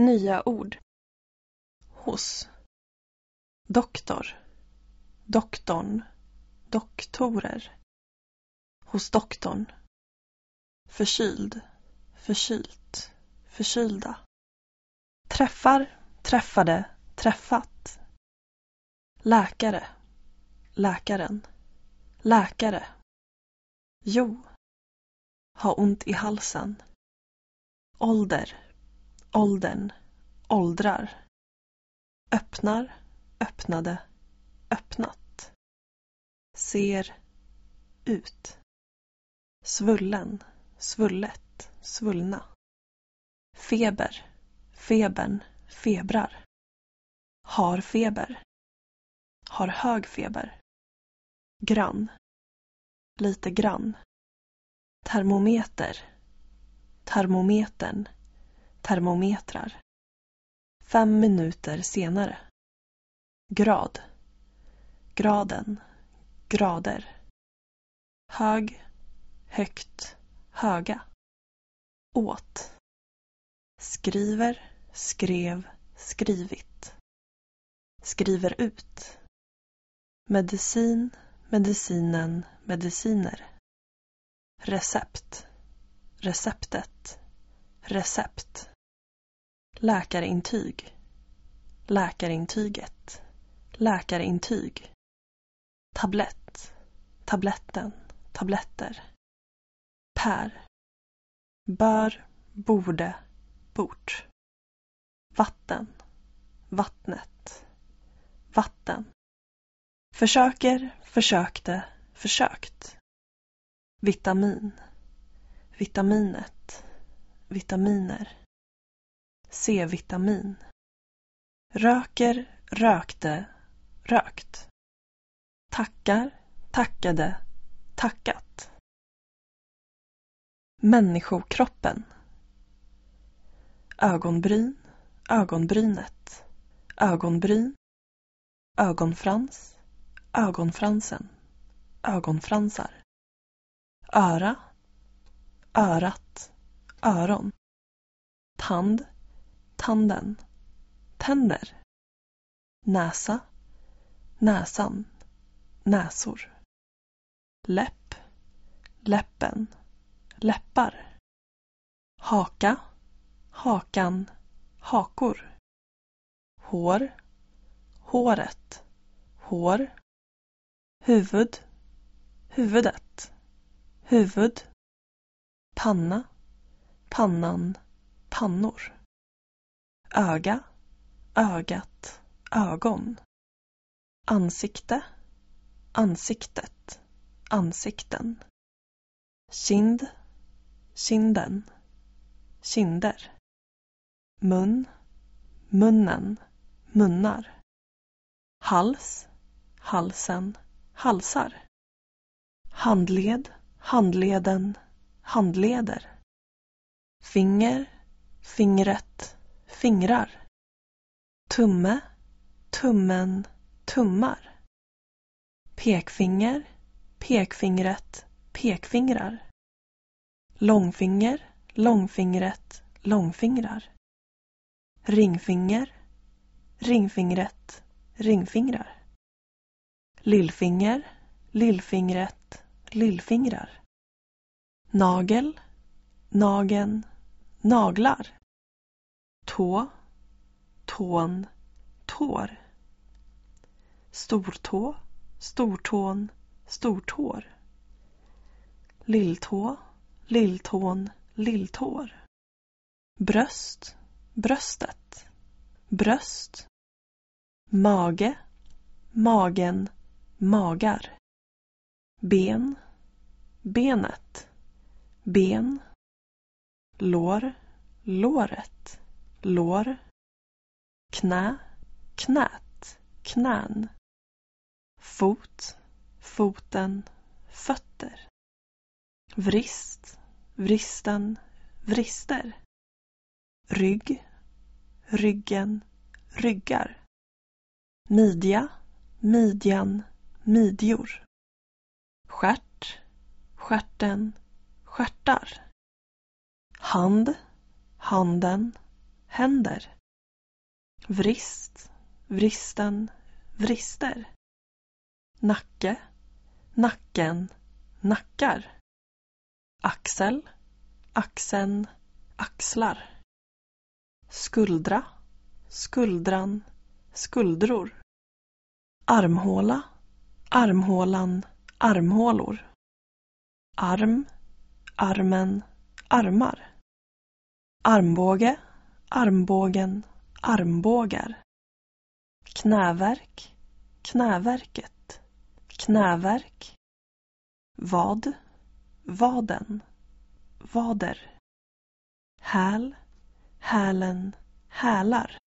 Nya ord. Hos. Doktor. Doktorn. Doktorer. Hos doktorn. Förkyld. Förkylt. Förkylda. Träffar. Träffade. Träffat. Läkare. Läkaren. Läkare. Jo. Ha ont i halsen. Ålder. Åldern. Åldrar. Öppnar. Öppnade. Öppnat. Ser. Ut. Svullen. Svullet. Svullna. Feber. Febern. Febrar. Har feber. Har hög feber. Grann. Lite grann. Termometer. Termometern. Termometrar. Fem minuter senare. Grad. Graden. Grader. Hög. Högt. Höga. Åt. Skriver. Skrev. Skrivit. Skriver ut. Medicin. Medicinen. Mediciner. Recept. Receptet. Recept. Läkarintyg. Läkarintyget. Läkarintyg. Tablett. Tabletten. Tabletter. Per. Bör. Borde. Bort. Vatten. Vattnet. Vatten. Försöker. Försökte. Försökt. Vitamin. Vitaminet. Vitaminer. C-vitamin. Röker, rökte, rökt. Tackar, tackade, tackat. Människokroppen. Ögonbryn, ögonbrynet, ögonbryn, ögonfrans, ögonfransen, ögonfransar. Öra, örat, öron. Tand, tanden, tänder. Näsa, näsan, näsor. Läpp, läppen, läppar. Haka, hakan, hakor. Hår, håret, hår. Huvud, huvudet, huvud. Panna, pannan, pannor. Öga, ögat, ögon. Ansikte, ansiktet, ansikten. Kind, kinden, kinder. Mun, munnen, munnar. Hals, halsen, halsar. Handled, handleden, handleder. Finger, fingret, fingrar. Tumme, tummen, tummar. Pekfinger, pekfingret, pekfingrar. Långfinger, långfingret, långfingrar. Ringfinger, ringfingret, ringfingrar. Lillfinger, lillfingret, lillfingrar. Nagel, nagen, naglar. Tå, tån, tår. Stortå, stortån, stortår. Lilltå, lilltån, lilltår. Bröst, bröstet. Bröst. Mage, magen, magar. Ben, benet. Ben. Lår, låret, lår. Knä, knät, knän. Fot, foten, fötter. Vrist, vristen, vrister. Rygg, ryggen, ryggar. Midja, midjan, midjor. Stjärt, stjärten, stjärtar. Hand, handen, händer. Vrist, vristen, vrister. Nacke, nacken, nackar. Axel, axeln, axlar. Skuldra, skuldran, skuldror. Armhåla, armhålan, armhålor. Arm, armen, armar. Armbåge, armbågen, armbågar. Knäverk, knäverket, knäverk. Vad, vaden, vader. Häl, hälen, hälar.